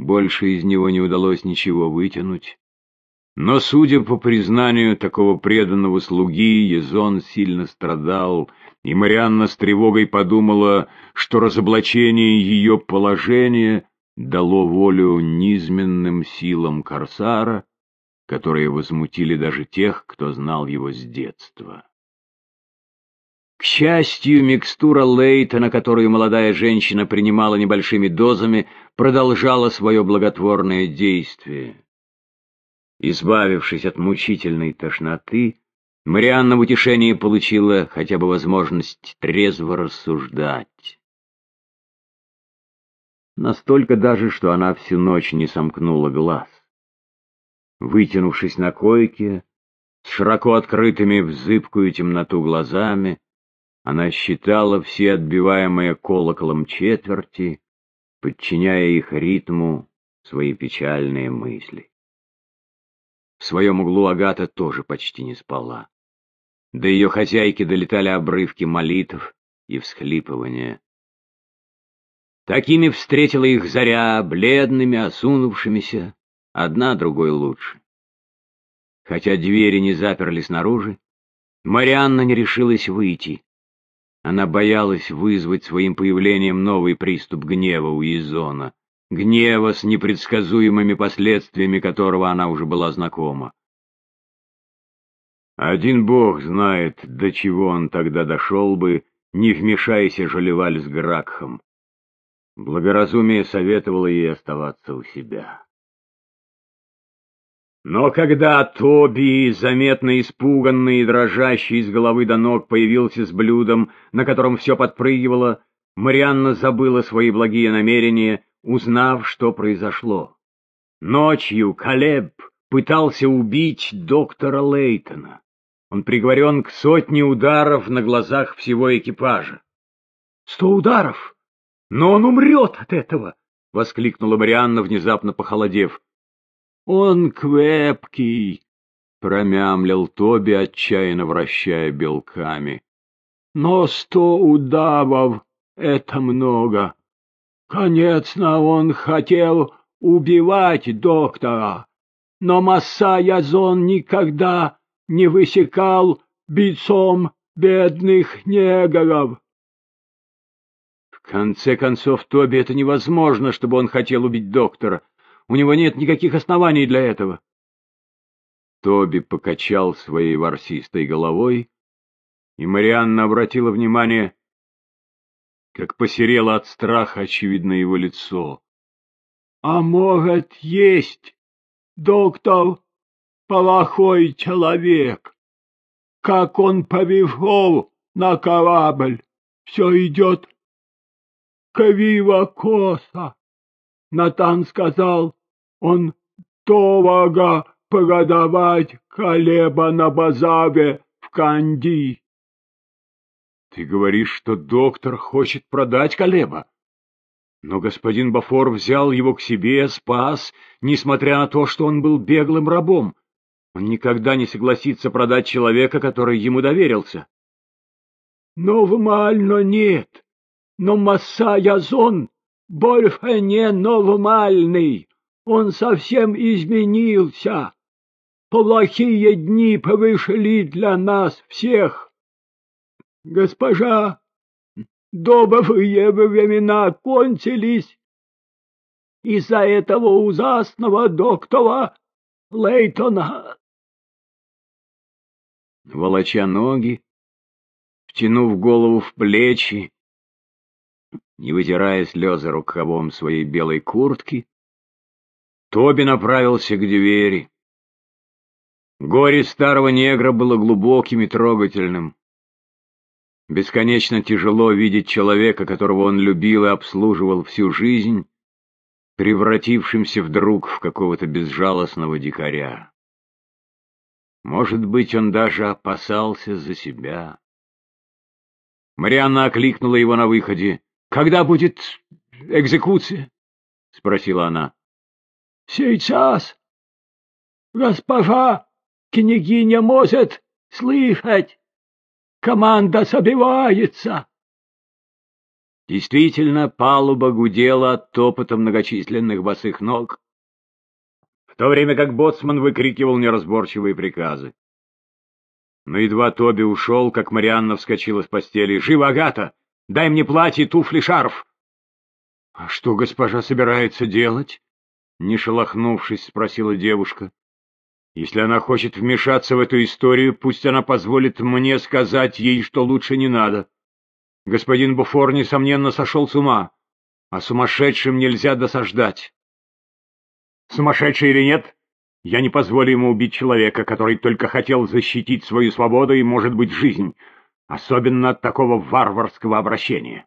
Больше из него не удалось ничего вытянуть. Но, судя по признанию такого преданного слуги, Езон сильно страдал, и Марианна с тревогой подумала, что разоблачение ее положения дало волю низменным силам Корсара, которые возмутили даже тех, кто знал его с детства. К счастью, микстура Лейтона, которую молодая женщина принимала небольшими дозами, продолжала свое благотворное действие. Избавившись от мучительной тошноты, Марианна в утешении получила хотя бы возможность трезво рассуждать. Настолько даже, что она всю ночь не сомкнула глаз. Вытянувшись на койке, с широко открытыми в зыбкую темноту глазами, она считала все отбиваемые колоколом четверти, подчиняя их ритму свои печальные мысли. В своем углу Агата тоже почти не спала. До ее хозяйки долетали обрывки молитв и всхлипывания. Такими встретила их заря, бледными, осунувшимися, одна другой лучше. Хотя двери не заперли снаружи, Марианна не решилась выйти. Она боялась вызвать своим появлением новый приступ гнева у Изона, гнева с непредсказуемыми последствиями которого она уже была знакома. Один бог знает, до чего он тогда дошел бы, не вмешайся Жолеваль с Гракхом. Благоразумие советовало ей оставаться у себя. Но когда Тоби, заметно испуганный и дрожащий с головы до ног, появился с блюдом, на котором все подпрыгивало, Марианна забыла свои благие намерения, узнав, что произошло. Ночью Калеб пытался убить доктора Лейтона. Он приговорен к сотне ударов на глазах всего экипажа. — Сто ударов? Но он умрет от этого! — воскликнула Марианна, внезапно похолодев. «Он крепкий!» — промямлил Тоби, отчаянно вращая белками. «Но сто удавов — это много. Конечно, он хотел убивать доктора, но Масса-Язон никогда не высекал бицом бедных негров. В конце концов, Тоби, это невозможно, чтобы он хотел убить доктора. У него нет никаких оснований для этого. Тоби покачал своей ворсистой головой, и Марианна обратила внимание, как посерело от страха, очевидно, его лицо. — А может, есть, доктор, плохой человек? Как он повезло на корабль, все идет криво-косо. Натан сказал, он дорого продавать хлеба на базаре в Канди. Ты говоришь, что доктор хочет продать Калеба? Но господин Бафор взял его к себе, спас, несмотря на то, что он был беглым рабом. Он никогда не согласится продать человека, который ему доверился. Нормально нет, но Масса Язон больше не нормальный. Он совсем изменился. Плохие дни повышли для нас всех. Госпожа, добрые времена кончились. Из-за этого ужасного доктора Лейтона. Волоча ноги, втянув голову в плечи, не вытирая слезы рукавом своей белой куртки, Тоби направился к двери. Горе старого негра было глубоким и трогательным. Бесконечно тяжело видеть человека, которого он любил и обслуживал всю жизнь, превратившимся вдруг в какого-то безжалостного дикаря. Может быть, он даже опасался за себя. Марианна окликнула его на выходе. «Когда будет экзекуция?» — спросила она. Сейчас госпожа княгиня может слышать. Команда собивается. Действительно, палуба гудела от топота многочисленных босых ног, в то время как боцман выкрикивал неразборчивые приказы. Но едва Тоби ушел, как Марианна вскочила с постели. «Живо, Агата! Дай мне платье, туфли, шарф!» «А что госпожа собирается делать?» Не шелохнувшись, спросила девушка. «Если она хочет вмешаться в эту историю, пусть она позволит мне сказать ей, что лучше не надо. Господин Буфор, несомненно, сошел с ума, а сумасшедшим нельзя досаждать. Сумасшедший или нет, я не позволю ему убить человека, который только хотел защитить свою свободу и, может быть, жизнь, особенно от такого варварского обращения.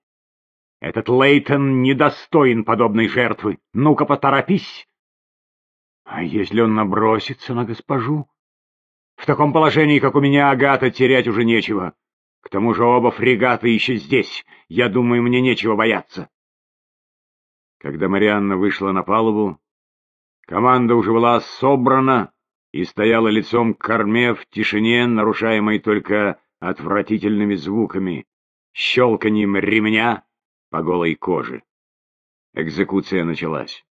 Этот Лейтон недостоин подобной жертвы. Ну-ка, поторопись. А если он набросится на госпожу? В таком положении, как у меня, Агата, терять уже нечего. К тому же оба фрегата еще здесь. Я думаю, мне нечего бояться. Когда Марианна вышла на палубу, команда уже была собрана и стояла лицом к корме в тишине, нарушаемой только отвратительными звуками, щелканием ремня по голой коже. Экзекуция началась.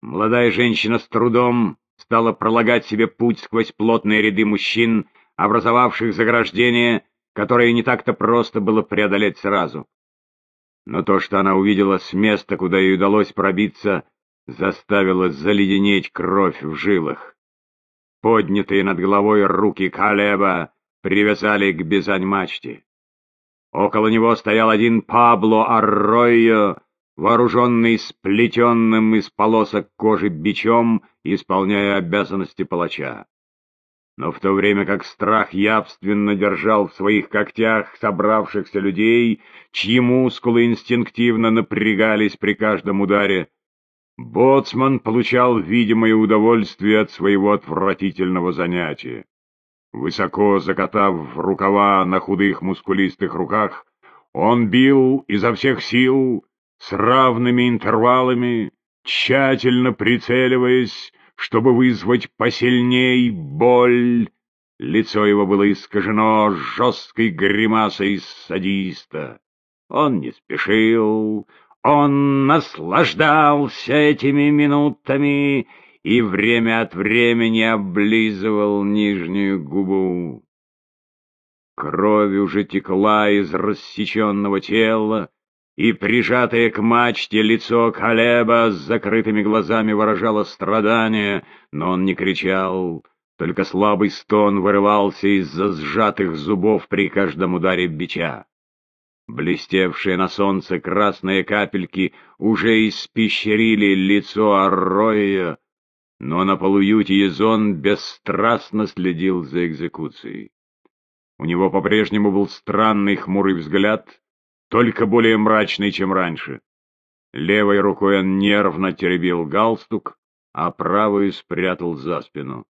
Молодая женщина с трудом стала пролагать себе путь сквозь плотные ряды мужчин, образовавших заграждение, которое не так-то просто было преодолеть сразу. Но то, что она увидела с места, куда ей удалось пробиться, заставило заледенеть кровь в жилах. Поднятые над головой руки Калеба привязали к бизань-мачте. Около него стоял один Пабло Арройо, вооруженный сплетенным из полосок кожи бичом, исполняя обязанности палача. Но в то время как страх явственно держал в своих когтях собравшихся людей, чьи мускулы инстинктивно напрягались при каждом ударе, Боцман получал видимое удовольствие от своего отвратительного занятия. Высоко закатав рукава на худых мускулистых руках, он бил изо всех сил, с равными интервалами, тщательно прицеливаясь, чтобы вызвать посильней боль. Лицо его было искажено жесткой гримасой садиста. Он не спешил, он наслаждался этими минутами и время от времени облизывал нижнюю губу. Кровь уже текла из рассеченного тела, и прижатое к мачте лицо Калеба с закрытыми глазами выражало страдание, но он не кричал, только слабый стон вырывался из-за сжатых зубов при каждом ударе бича. Блестевшие на солнце красные капельки уже испещрили лицо Арроя, но на полуюте Езон бесстрастно следил за экзекуцией. У него по-прежнему был странный хмурый взгляд, только более мрачный, чем раньше. Левой рукой он нервно теребил галстук, а правую спрятал за спину.